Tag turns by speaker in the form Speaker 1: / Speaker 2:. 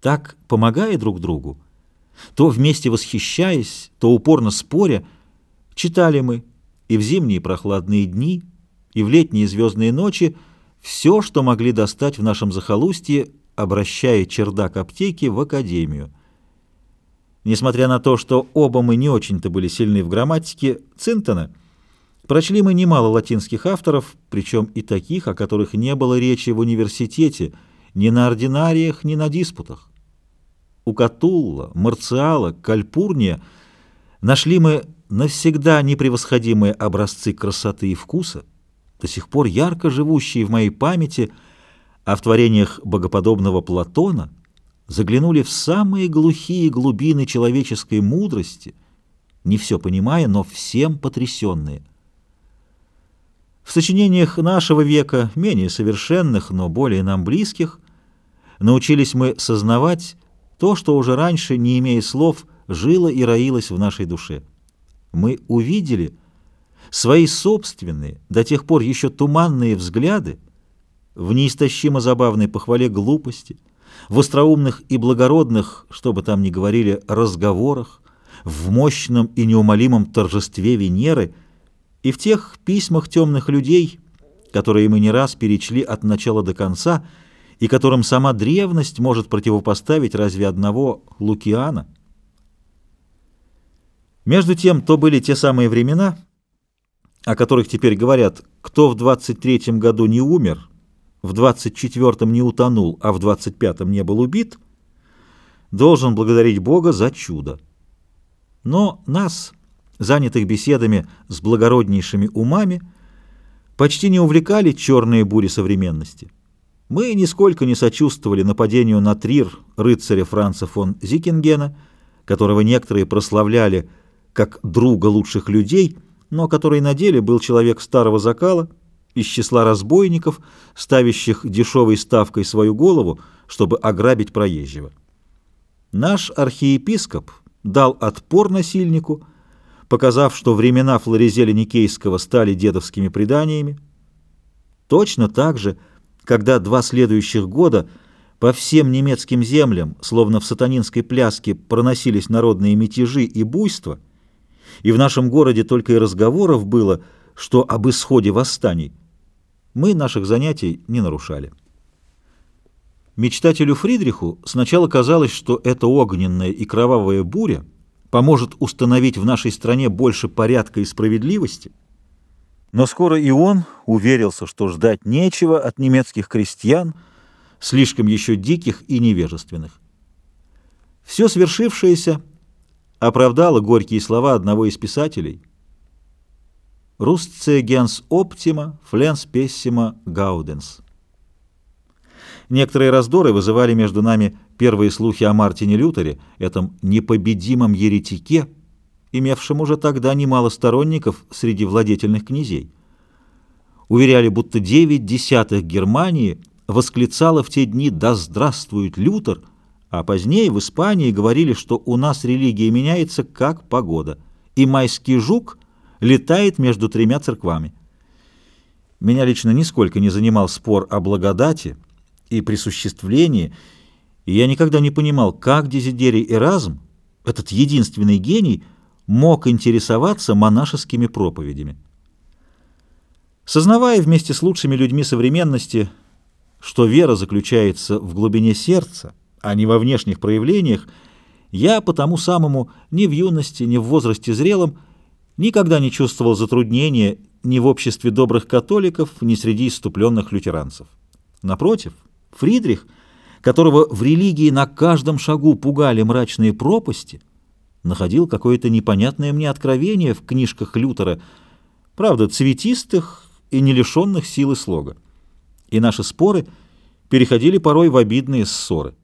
Speaker 1: Так, помогая друг другу, то вместе восхищаясь, то упорно споря, читали мы и в зимние прохладные дни, и в летние звездные ночи все, что могли достать в нашем захолустье, обращая чердак аптеки в академию. Несмотря на то, что оба мы не очень-то были сильны в грамматике Цинтона, прочли мы немало латинских авторов, причем и таких, о которых не было речи в университете, ни на ординариях, ни на диспутах. У Катулла, Марциала, Кальпурния нашли мы навсегда непревосходимые образцы красоты и вкуса, до сих пор ярко живущие в моей памяти, а в творениях богоподобного Платона заглянули в самые глухие глубины человеческой мудрости, не все понимая, но всем потрясенные. В сочинениях нашего века, менее совершенных, но более нам близких, научились мы сознавать то, что уже раньше, не имея слов, жило и роилось в нашей душе. Мы увидели свои собственные, до тех пор еще туманные взгляды в неистощимо забавной похвале глупости, в остроумных и благородных, что бы там ни говорили, разговорах, в мощном и неумолимом торжестве Венеры и в тех письмах темных людей, которые мы не раз перечли от начала до конца, и которым сама древность может противопоставить разве одного Лукиана? Между тем, то были те самые времена, о которых теперь говорят, кто в 23-м году не умер, в 24-м не утонул, а в 25-м не был убит, должен благодарить Бога за чудо. Но нас, занятых беседами с благороднейшими умами, почти не увлекали черные бури современности. Мы нисколько не сочувствовали нападению на Трир рыцаря Франца фон Зикингена, которого некоторые прославляли как друга лучших людей, но который на деле был человек старого закала, из числа разбойников, ставящих дешевой ставкой свою голову, чтобы ограбить проезжего. Наш архиепископ дал отпор насильнику, показав, что времена Флоризеля Никейского стали дедовскими преданиями. Точно так же – когда два следующих года по всем немецким землям, словно в сатанинской пляске, проносились народные мятежи и буйства, и в нашем городе только и разговоров было, что об исходе восстаний, мы наших занятий не нарушали. Мечтателю Фридриху сначала казалось, что эта огненная и кровавая буря поможет установить в нашей стране больше порядка и справедливости, но скоро и он уверился, что ждать нечего от немецких крестьян, слишком еще диких и невежественных. Все свершившееся оправдало горькие слова одного из писателей «Рустце генс оптима, фленс пессима гауденс». Некоторые раздоры вызывали между нами первые слухи о Мартине Лютере, этом непобедимом еретике, имевшим уже тогда немало сторонников среди владетельных князей. Уверяли, будто девять десятых Германии восклицало в те дни «Да здравствует Лютер!», а позднее в Испании говорили, что у нас религия меняется как погода, и майский жук летает между тремя церквами. Меня лично нисколько не занимал спор о благодати и присуществлении, и я никогда не понимал, как Дезидерий Эразм, этот единственный гений, мог интересоваться монашескими проповедями. Сознавая вместе с лучшими людьми современности, что вера заключается в глубине сердца, а не во внешних проявлениях, я по тому самому ни в юности, ни в возрасте зрелом никогда не чувствовал затруднения ни в обществе добрых католиков, ни среди иступленных лютеранцев. Напротив, Фридрих, которого в религии на каждом шагу пугали мрачные пропасти – находил какое-то непонятное мне откровение в книжках Лютера, правда, цветистых и не лишенных силы слога. И наши споры переходили порой в обидные ссоры.